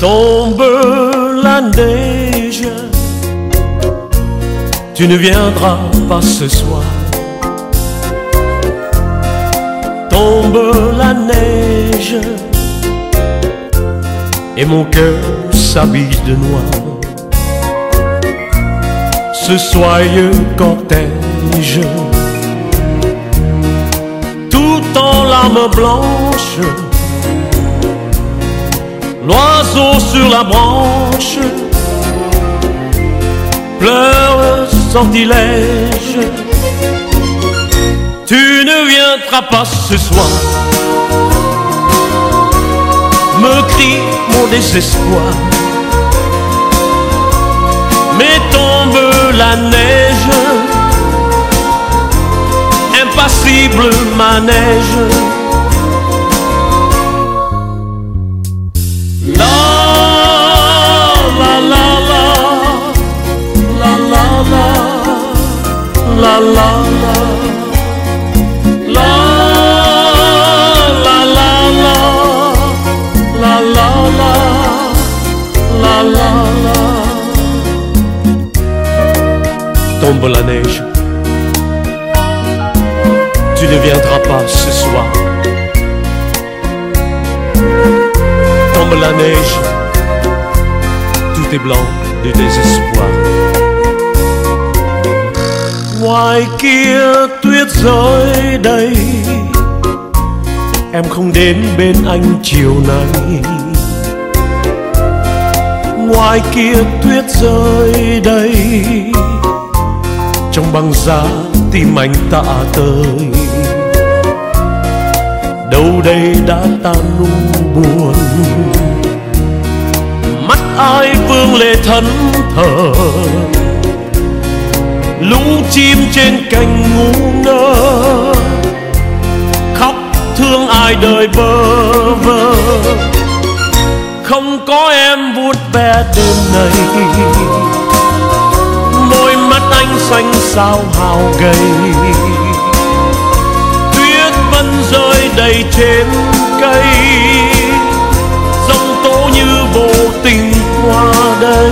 tombe la neige, tu ne viendras pas ce soir. Tombe la neige, et mon cœur s'habille de noir. Ce soyeux cortège, tout en larmes blanches l'oiseau sur la branche pleure sortilège. Tu ne viendras pas ce soir, me crie mon désespoir. Mais tombe la neige, impassible manège Tombe la neige. Tu ne viendras pas ce soir. Tombe la neige, Tout est blanc de désespoir. Ngoài kia tuyết rơi đầy em không đến bên anh chiều nay. Ngoài kia tuyết rơi đầy trong băng giá tim anh tạ tơi đâu đây đã tan nu buồn? Mắt ai vương lệ thẫn thờ? Lũ chim trên cành ngu ngơ. Khóc thương ai đời bơ vơ? Không có em vuốt ve đêm nay xanh sao hào gầy. Tuyết vẫn rơi đầy trên cây giông tố như vô tình qua đây.